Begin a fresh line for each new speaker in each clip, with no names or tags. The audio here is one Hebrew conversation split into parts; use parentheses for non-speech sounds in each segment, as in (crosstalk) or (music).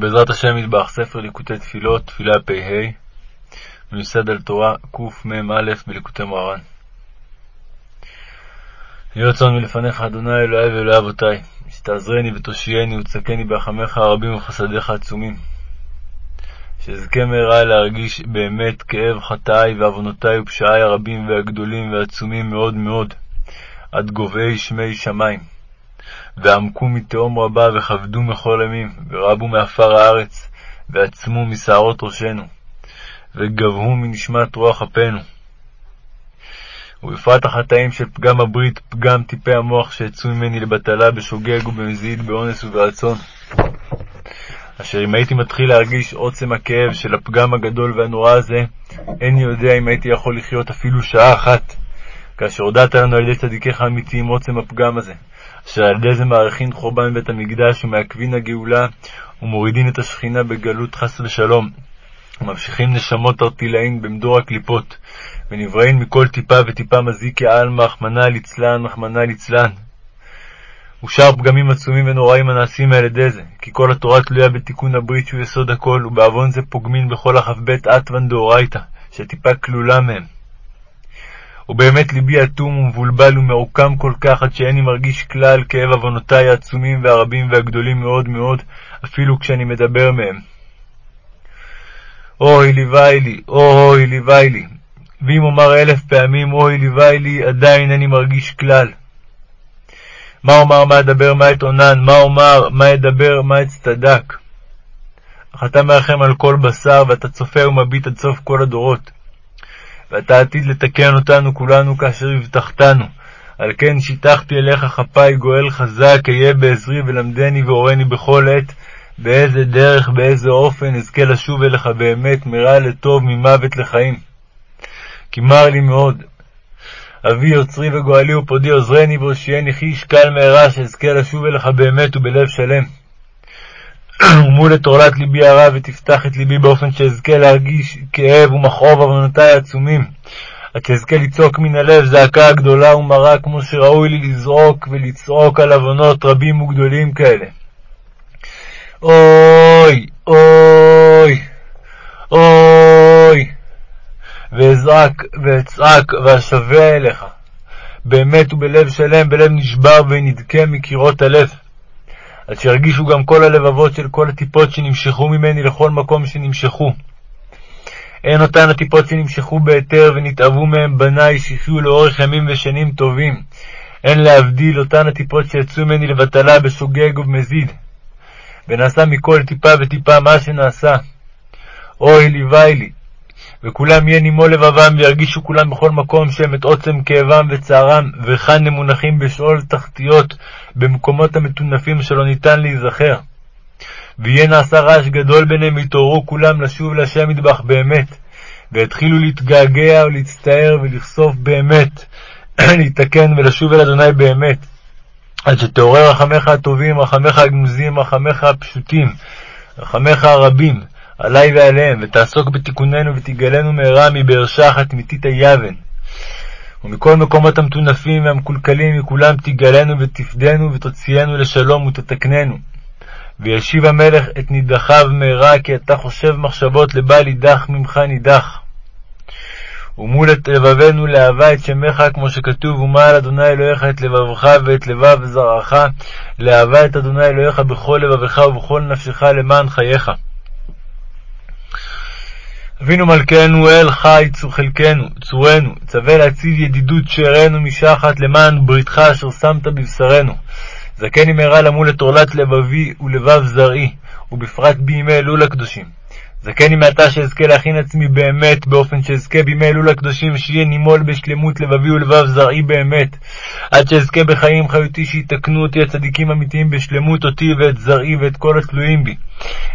בעזרת השם מטבח ספר ליקוטי תפילות, תפילה פ"ה, מיוסד על תורה קמ"א בליקוטי מוהר"ן. יהי רצון מלפניך, אדוני אלוהי ואלוהי אבותי, שתעזרני ותושייני ותצקני ברחמיך הרבים ובחסדיך העצומים. שאזכה מהרה להרגיש באמת כאב חטאי ועוונותי ופשעי הרבים והגדולים והעצומים מאוד מאוד, עד גובהי שמי שמיים. ועמקו מתהום רבה, וכבדו מכל ימים, ורבו מעפר הארץ, ועצמו משערות ראשנו, וגבהו מנשמת רוח אפינו. ובפרט החטאים של פגם הברית, פגם טיפי המוח שיצאו ממני לבטלה בשוגג ובמזיד, באונס וברצון. אשר אם הייתי מתחיל להרגיש עוצם הכאב של הפגם הגדול והנורא הזה, איני יודע אם הייתי יכול לחיות אפילו שעה אחת, כאשר הודעת לנו על ידי צדיקיך האמיתיים עוצם הפגם הזה, אשר על ידי זה מאריכין חורבן בית המקדש ומעכבין הגאולה ומורידין את השכינה בגלות חס ושלום, וממשיכים נשמות ארטילאין במדור הקליפות, ונבראים מכל טיפה וטיפה מזיקי עלמא, רחמנא ליצלן, רחמנא ליצלן. ושאר פגמים עצומים ונוראים הנעשים על ידי זה, כי כל התורה תלויה בתיקון הברית שהוא יסוד הכל, ובעוון זה פוגמין בכל הכ"ב אטוון דאורייתא, שטיפה כלולה מהם. ובאמת ליבי אטום ומבולבל ומעוקם כל כך, עד שאיני מרגיש כלל כאב עוונותי העצומים והרבים והגדולים מאוד מאוד, אפילו כשאני מדבר מהם. אוי ליווי לי, אוי ליווי לי. ואם אומר אלף פעמים אוי ליווי לי, עדיין איני מרגיש כלל. מה אומר, מה אדבר, מה אתאונן, מה אומר, מה אדבר, מה אצטדק. אך אתה מרחם על כל בשר, ואתה צופה ומביט עד סוף כל הדורות. ואתה עתיד לתקן אותנו כולנו כאשר הבטחתנו. על כן שיטחתי אליך כפי גואל חזק, אהיה בעזרי ולמדני והורני בכל עת, באיזה דרך, באיזה אופן אזכה לשוב אליך באמת, מרע לטוב, ממוות לחיים. כי מר לי מאוד. אבי יוצרי וגואלי ופודי עוזרני והושיעני חיש קל מהרה, שאזכה לשוב אליך באמת ובלב שלם. (clears throat) ומול את עורלת ליבי הרע, ותפתח את ליבי באופן שאזכה להרגיש כאב ומכאוב עוונותי העצומים, עד שאזכה לצעוק מן הלב זעקה גדולה ומרה, כמו שראוי לי לזעוק ולצעוק על עוונות רבים וגדולים כאלה. אוי, אוי, אוי, ואזעק ואצעק ואשבע אליך, באמת ובלב שלם, בלב נשבר ונדכה מקירות הלב. עד שירגישו גם כל הלבבות של כל הטיפות שנמשכו ממני לכל מקום שנמשכו. הן אותן הטיפות שנמשכו בהיתר ונתאוו מהם בניי שיחיו לאורך ימים ושנים טובים. הן להבדיל אותן הטיפות שיצאו ממני לבטלה בשוגג ובמזיד. ונעשה מכל טיפה וטיפה מה שנעשה. אוי ליווי לי, וכולם יהיה נימו לבבם, וירגישו כולם בכל מקום שהם את עוצם כאבם וצערם, וכאן הם מונחים בשאול תחתיות, במקומות המטונפים שלא ניתן להיזכר. ויהיה נעשה רעש גדול ביניהם, ויתעוררו כולם לשוב להשם מטבח באמת, והתחילו להתגעגע ולהצטער ולכסוף באמת, (clears throat) להתקן ולשוב אל אדוני באמת. עד שתעורר רחמך הטובים, רחמך הגנוזים, רחמך הפשוטים, רחמך הרבים, עלי ועליהם, ותעסוק בתיקוננו ותגלנו מהרה מבאר שחת מתית היבן. ומכל מקומות המטונפים והמקולקלים מכולם תגלנו ותפדנו ותוציאנו לשלום ותתקננו. וישיב המלך את נידחיו מהרה, כי אתה חושב מחשבות לבל יידח ממך נידח. ומול את לבבנו לאהבה את שמך, כמו שכתוב, ומעל אדוני אלוהיך את לבבך ואת לבב זרעך, לאהבה את אדוני אלוהיך בכל לבבך ובכל נפשך למען חייך. אבינו מלכנו אל חי צור חלקנו, צורנו, צווה להציב ידידות שארנו משחת למען בריתך אשר שמת בבשרנו. זכני מהרה למול את עורלת לבבי ולבב זרעי, ובפרט בימי אלול הקדושים. זכני מעתה שאזכה להכין עצמי באמת, באופן שאזכה בימי אלול הקדושים, שיהיה נימול בשלמות לבבי ולבב זרעי באמת, עד שאזכה בחיים חיותי שיתקנו אותי הצדיקים האמיתיים בשלמות אותי ואת זרעי ואת כל התלויים בי,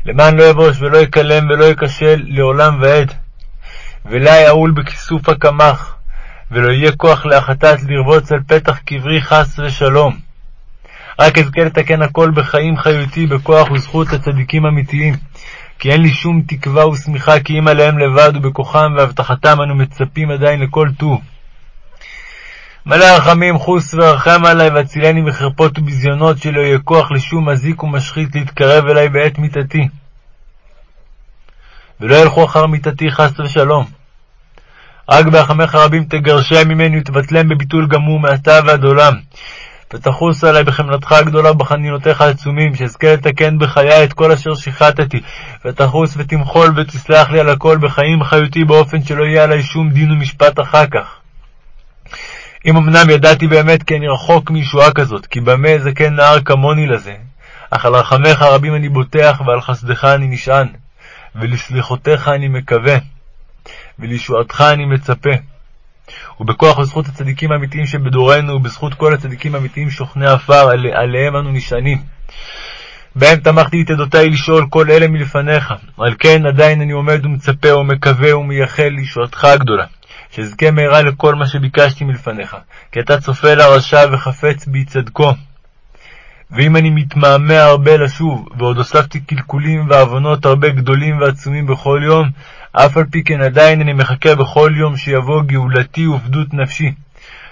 למען לא יבוש ולא יקלם ולא יכשל לעולם ועד. ולה יעול בכיסוף הקמח, ולא יהיה כוח להחטאת לרבוץ על פתח קברי חס ושלום. רק אזכה לתקן הכל בחיים חיותי, בכוח וזכות הצדיקים האמיתיים. כי אין לי שום תקווה ושמיכה כי אם עליהם לבד ובכוחם והבטחתם אנו מצפים עדיין לכל טוב. מלא רחמים חוס ורחם עלי והצילני מחרפות וביזיונות שלא יהיה כוח לשום מזיק ומשחית להתקרב אלי בעת מיתתי. ולא ילכו אחר מיתתי חס ושלום. רק בהחמך רבים תגרשם ממני ותבטלם בביטול גמור מעתה ועד עולם. ותחוס עלי בחמלתך הגדולה ובחנינותיך העצומים, שאזכה לתקן בחיי את כל אשר שיחטתי, ותחוס ותמחול ותסלח לי על הכל בחיים חיותי באופן שלא יהיה עלי שום דין ומשפט אחר כך. אם אמנם ידעתי באמת כי אני רחוק מישועה כזאת, כי במה זקן נער כמוני לזה, אך על רחמיך הרבים אני בוטח, ועל חסדך אני נשען, ולסליחותיך אני מקווה, ולישועתך אני מצפה. ובכוח וזכות הצדיקים האמיתיים שבדורנו, ובזכות כל הצדיקים האמיתיים שוכני עפר, עליהם אנו נשענים. בהם תמכתי את עדותי לשאול כל אלה מלפניך. על כן עדיין אני עומד ומצפה ומקווה ומייחל לישועתך הגדולה. שאזכה מהרה לכל מה שביקשתי מלפניך, כי אתה צופה לרשע וחפץ בי צדקו. ואם אני מתמהמה הרבה לשוב, ועוד הוספתי קלקולים ועוונות הרבה גדולים ועצומים בכל יום, אף על פי כן עדיין אני מחכה בכל יום שיבוא גאולתי ופדות נפשי.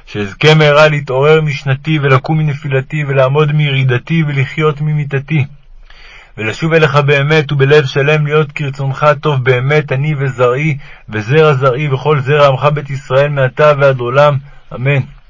שאזכה מהרה להתעורר משנתי ולקום מנפילתי ולעמוד מירידתי ולחיות ממיתתי. ולשוב אליך באמת ובלב שלם להיות כרצונך הטוב באמת אני וזרעי וזרע זרעי וכל זרע עמך בית ישראל מעתה ועד עולם, אמן.